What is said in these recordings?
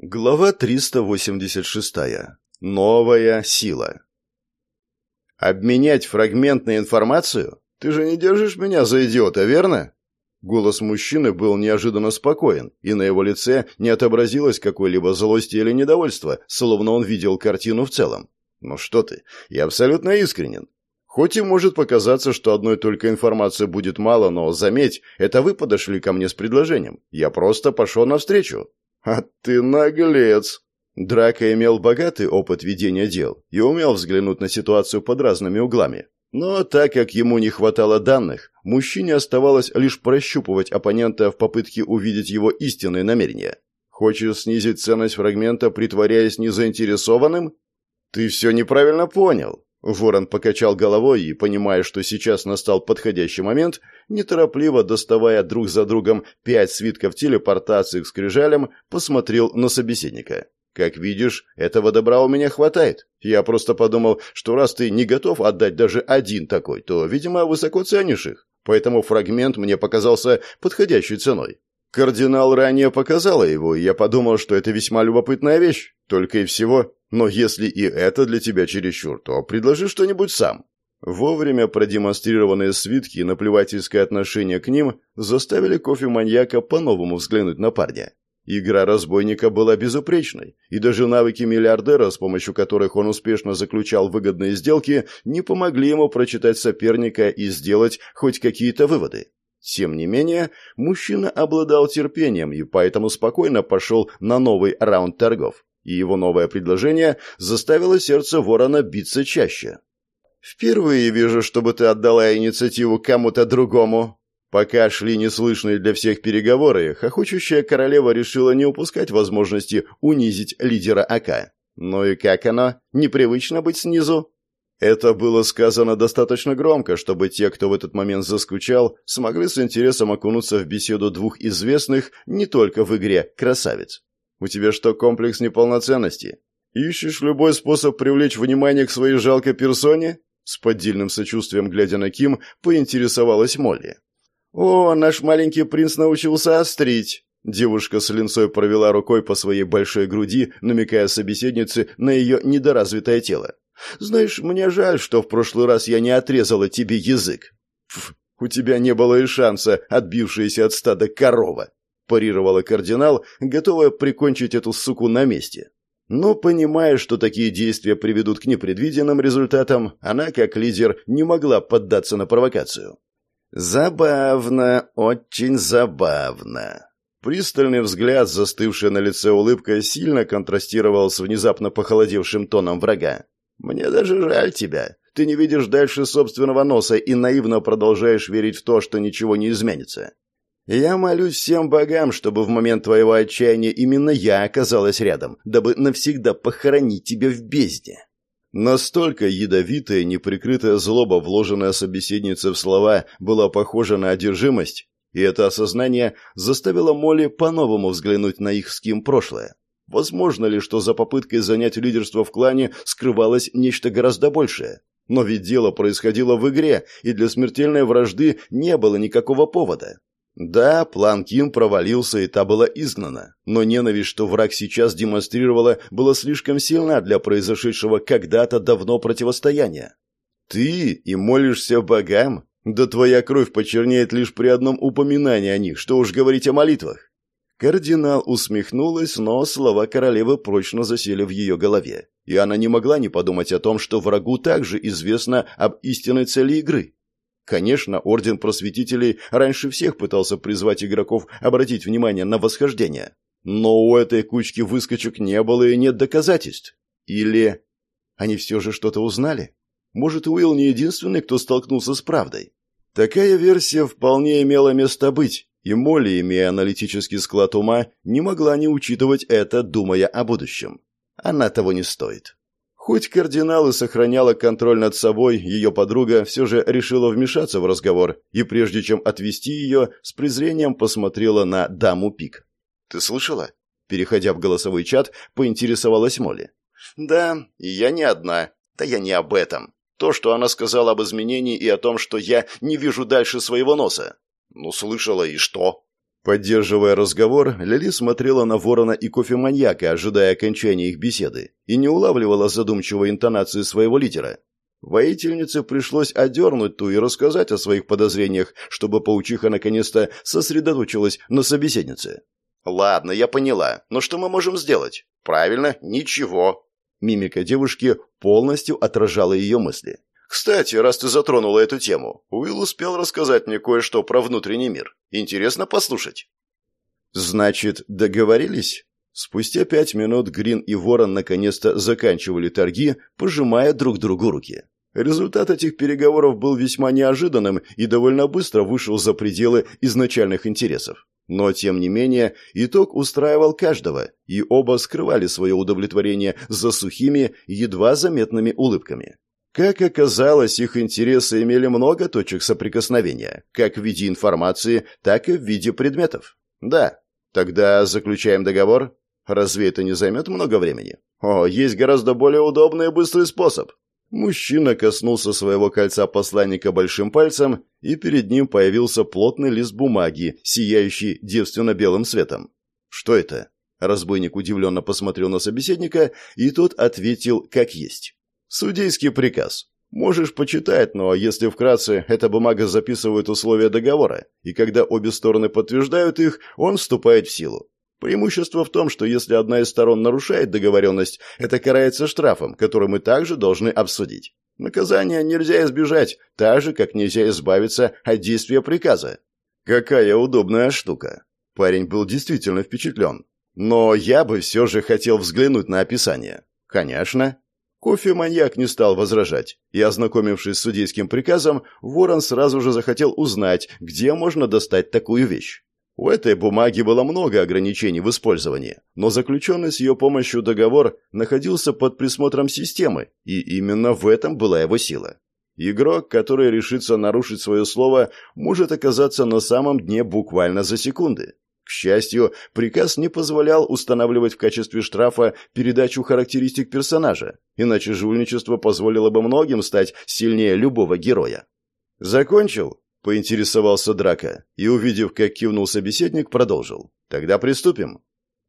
Глава 386. Новая сила. «Обменять фрагментную информацию? Ты же не держишь меня за идиота, верно?» Голос мужчины был неожиданно спокоен, и на его лице не отобразилось какой-либо злости или недовольства, словно он видел картину в целом. «Ну что ты, я абсолютно искренен. Хоть и может показаться, что одной только информации будет мало, но, заметь, это вы подошли ко мне с предложением. Я просто пошел навстречу. «А ты наглец!» Драка имел богатый опыт ведения дел и умел взглянуть на ситуацию под разными углами. Но так как ему не хватало данных, мужчине оставалось лишь прощупывать оппонента в попытке увидеть его истинные намерения. Хочешь снизить ценность фрагмента, притворяясь незаинтересованным? Ты все неправильно понял. Ворон покачал головой и, понимая, что сейчас настал подходящий момент, неторопливо доставая друг за другом пять свитков телепортации к скрижалям, посмотрел на собеседника. «Как видишь, этого добра у меня хватает. Я просто подумал, что раз ты не готов отдать даже один такой, то, видимо, высоко ценишь их. Поэтому фрагмент мне показался подходящей ценой. Кардинал ранее показала его, и я подумал, что это весьма любопытная вещь. Только и всего. Но если и это для тебя чересчур, то предложи что-нибудь сам». Вовремя продемонстрированные свитки и наплевательское отношение к ним заставили кофеманьяка по-новому взглянуть на парня. Игра разбойника была безупречной, и даже навыки миллиардера, с помощью которых он успешно заключал выгодные сделки, не помогли ему прочитать соперника и сделать хоть какие-то выводы. Тем не менее, мужчина обладал терпением и поэтому спокойно пошел на новый раунд торгов и его новое предложение заставило сердце ворона биться чаще. «Впервые вижу, чтобы ты отдала инициативу кому-то другому». Пока шли неслышные для всех переговоры, хохочущая королева решила не упускать возможности унизить лидера АК. Ну и как оно? Непривычно быть снизу? Это было сказано достаточно громко, чтобы те, кто в этот момент заскучал, смогли с интересом окунуться в беседу двух известных не только в игре красавиц. У тебя что, комплекс неполноценности? Ищешь любой способ привлечь внимание к своей жалкой персоне?» С поддельным сочувствием, глядя на Ким, поинтересовалась Молли. «О, наш маленький принц научился острить!» Девушка с линцой провела рукой по своей большой груди, намекая собеседнице на ее недоразвитое тело. «Знаешь, мне жаль, что в прошлый раз я не отрезала тебе язык». Пф, у тебя не было и шанса, отбившаяся от стада корова парировала кардинал, готовая прикончить эту суку на месте. Но, понимая, что такие действия приведут к непредвиденным результатам, она, как лидер, не могла поддаться на провокацию. «Забавно, очень забавно». Пристальный взгляд, застывший на лице улыбка, сильно контрастировал с внезапно похолодевшим тоном врага. «Мне даже жаль тебя. Ты не видишь дальше собственного носа и наивно продолжаешь верить в то, что ничего не изменится. Я молюсь всем богам, чтобы в момент твоего отчаяния именно я оказалась рядом, дабы навсегда похоронить тебя в бездне». Настолько ядовитая, неприкрытая злоба, вложенная собеседница в слова, была похожа на одержимость, и это осознание заставило Молли по-новому взглянуть на их с Ким прошлое. Возможно ли, что за попыткой занять лидерство в клане скрывалось нечто гораздо большее? Но ведь дело происходило в игре, и для смертельной вражды не было никакого повода. Да, план Ким провалился, и та была изгнана. Но ненависть, что враг сейчас демонстрировала, была слишком сильна для произошедшего когда-то давно противостояния. Ты и молишься богам? Да твоя кровь почернеет лишь при одном упоминании о них, что уж говорить о молитвах. Кардинал усмехнулась, но слова королевы прочно засели в ее голове, и она не могла не подумать о том, что врагу также известно об истинной цели игры. Конечно, Орден Просветителей раньше всех пытался призвать игроков обратить внимание на восхождение. Но у этой кучки выскочек не было и нет доказательств. Или они все же что-то узнали? Может, Уилл не единственный, кто столкнулся с правдой? Такая версия вполне имела место быть, и Молли, имея аналитический склад ума, не могла не учитывать это, думая о будущем. Она того не стоит. Хоть кардинал и сохраняла контроль над собой, ее подруга все же решила вмешаться в разговор и, прежде чем отвести ее, с презрением посмотрела на даму Пик. «Ты слышала?» Переходя в голосовой чат, поинтересовалась Молли. «Да, и я не одна. Да я не об этом. То, что она сказала об изменении и о том, что я не вижу дальше своего носа». «Ну, слышала, и что?» Поддерживая разговор, Лили смотрела на ворона и кофеманьяка, ожидая окончания их беседы, и не улавливала задумчивой интонации своего лидера. Воительнице пришлось одернуть ту и рассказать о своих подозрениях, чтобы паучиха наконец-то сосредоточилась на собеседнице. «Ладно, я поняла. Но что мы можем сделать?» «Правильно, ничего». Мимика девушки полностью отражала ее мысли. «Кстати, раз ты затронула эту тему, Уилл успел рассказать мне кое-что про внутренний мир. Интересно послушать». «Значит, договорились?» Спустя пять минут Грин и Ворон наконец-то заканчивали торги, пожимая друг другу руки. Результат этих переговоров был весьма неожиданным и довольно быстро вышел за пределы изначальных интересов. Но, тем не менее, итог устраивал каждого, и оба скрывали свое удовлетворение за сухими, едва заметными улыбками. Как оказалось, их интересы имели много точек соприкосновения, как в виде информации, так и в виде предметов. Да, тогда заключаем договор. Разве это не займет много времени? О, есть гораздо более удобный и быстрый способ. Мужчина коснулся своего кольца посланника большим пальцем, и перед ним появился плотный лист бумаги, сияющий девственно-белым светом. «Что это?» Разбойник удивленно посмотрел на собеседника, и тот ответил как есть. «Судейский приказ. Можешь почитать, но если вкратце, эта бумага записывает условия договора, и когда обе стороны подтверждают их, он вступает в силу. Преимущество в том, что если одна из сторон нарушает договоренность, это карается штрафом, который мы также должны обсудить. Наказание нельзя избежать, так же, как нельзя избавиться от действия приказа. Какая удобная штука. Парень был действительно впечатлен. Но я бы все же хотел взглянуть на описание. Конечно. Кофе-маньяк не стал возражать, и, ознакомившись с судейским приказом, Ворон сразу же захотел узнать, где можно достать такую вещь. У этой бумаги было много ограничений в использовании, но заключенный с ее помощью договор находился под присмотром системы, и именно в этом была его сила. Игрок, который решится нарушить свое слово, может оказаться на самом дне буквально за секунды. К счастью, приказ не позволял устанавливать в качестве штрафа передачу характеристик персонажа, иначе жульничество позволило бы многим стать сильнее любого героя. «Закончил?» — поинтересовался Драка, и, увидев, как кивнул собеседник, продолжил. «Тогда приступим».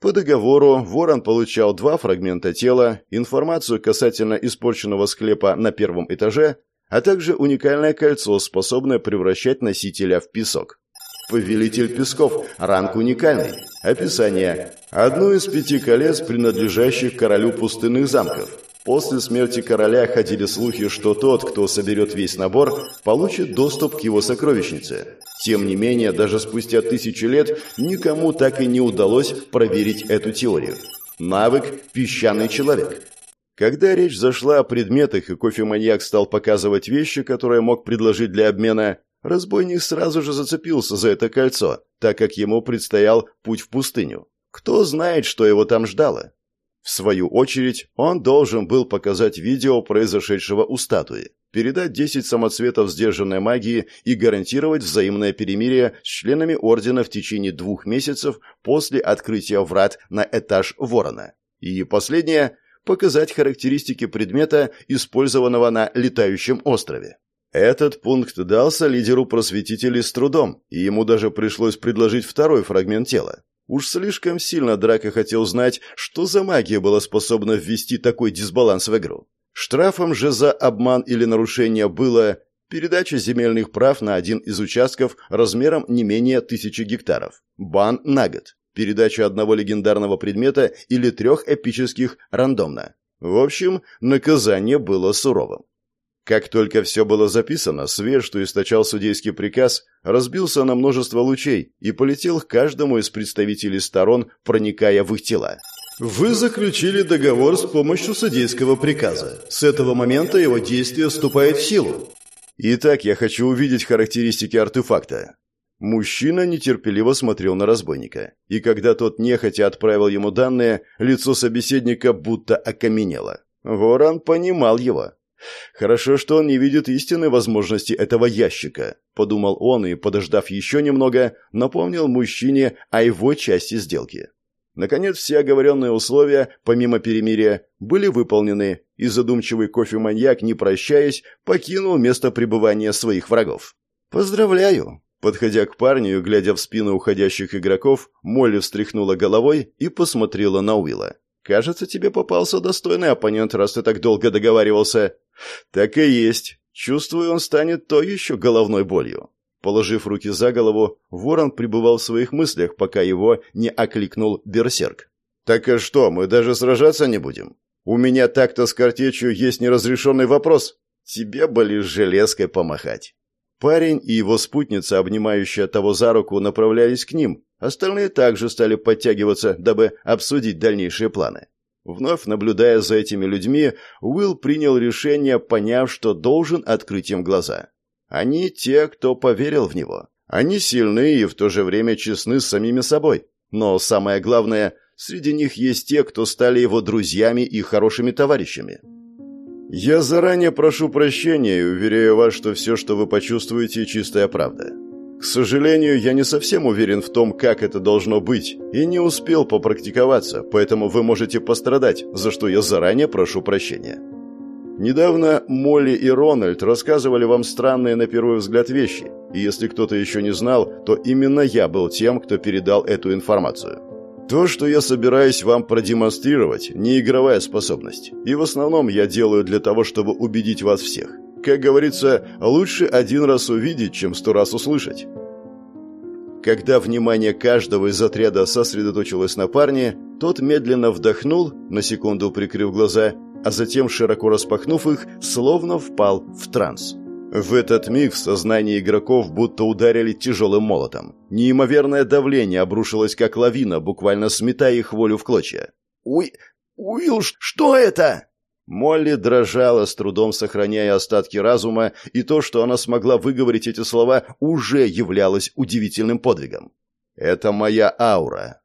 По договору Ворон получал два фрагмента тела, информацию касательно испорченного склепа на первом этаже, а также уникальное кольцо, способное превращать носителя в песок. Повелитель песков. Ранг уникальный. Описание. Одно из пяти колец, принадлежащих королю пустынных замков. После смерти короля ходили слухи, что тот, кто соберет весь набор, получит доступ к его сокровищнице. Тем не менее, даже спустя тысячи лет никому так и не удалось проверить эту теорию. Навык «Песчаный человек». Когда речь зашла о предметах, и кофеманьяк стал показывать вещи, которые мог предложить для обмена, разбойник сразу же зацепился за это кольцо, так как ему предстоял путь в пустыню. Кто знает, что его там ждало? В свою очередь, он должен был показать видео произошедшего у статуи, передать 10 самоцветов сдержанной магии и гарантировать взаимное перемирие с членами Ордена в течение двух месяцев после открытия врат на этаж Ворона. И последнее – показать характеристики предмета, использованного на летающем острове. Этот пункт дался лидеру просветителей с трудом, и ему даже пришлось предложить второй фрагмент тела. Уж слишком сильно Драко хотел знать, что за магия была способна ввести такой дисбаланс в игру. Штрафом же за обман или нарушение было передача земельных прав на один из участков размером не менее тысячи гектаров, бан на год, передача одного легендарного предмета или трех эпических рандомно. В общем, наказание было суровым. Как только все было записано, свет, что источал судейский приказ, разбился на множество лучей и полетел к каждому из представителей сторон, проникая в их тела. Вы заключили договор с помощью судейского приказа. С этого момента его действие вступает в силу. Итак, я хочу увидеть характеристики артефакта. Мужчина нетерпеливо смотрел на разбойника, и когда тот нехотя отправил ему данные, лицо собеседника будто окаменело. Ворон понимал его. Хорошо, что он не видит истинной возможности этого ящика, подумал он и, подождав еще немного, напомнил мужчине о его части сделки. Наконец, все оговоренные условия, помимо перемирия, были выполнены, и задумчивый кофеманьяк, не прощаясь, покинул место пребывания своих врагов. «Поздравляю!» Подходя к парню и глядя в спину уходящих игроков, Молли встряхнула головой и посмотрела на Уилла. «Кажется, тебе попался достойный оппонент, раз ты так долго договаривался». «Так и есть. Чувствую, он станет то еще головной болью». Положив руки за голову, ворон пребывал в своих мыслях, пока его не окликнул берсерк. «Так и что, мы даже сражаться не будем? У меня так-то с картечью есть неразрешенный вопрос. Тебе бы лишь железкой помахать». Парень и его спутница, обнимающая того за руку, направлялись к ним. Остальные также стали подтягиваться, дабы обсудить дальнейшие планы. Вновь наблюдая за этими людьми, Уилл принял решение, поняв, что должен открыть им глаза. Они те, кто поверил в него. Они сильны и в то же время честны с самими собой. Но самое главное, среди них есть те, кто стали его друзьями и хорошими товарищами. Я заранее прошу прощения и уверяю вас, что все, что вы почувствуете, чистая правда. К сожалению, я не совсем уверен в том, как это должно быть, и не успел попрактиковаться, поэтому вы можете пострадать, за что я заранее прошу прощения. Недавно Молли и Рональд рассказывали вам странные на первый взгляд вещи, и если кто-то еще не знал, то именно я был тем, кто передал эту информацию. То, что я собираюсь вам продемонстрировать, не игровая способность. И в основном я делаю для того, чтобы убедить вас всех. Как говорится, лучше один раз увидеть, чем сто раз услышать. Когда внимание каждого из отряда сосредоточилось на парне, тот медленно вдохнул, на секунду прикрыв глаза, а затем, широко распахнув их, словно впал в транс. В этот миг в сознание игроков будто ударили тяжелым молотом. Неимоверное давление обрушилось как лавина, буквально сметая их волю в клочья. «Уй... Уилл, что это?» Молли дрожала, с трудом сохраняя остатки разума, и то, что она смогла выговорить эти слова, уже являлось удивительным подвигом. «Это моя аура»,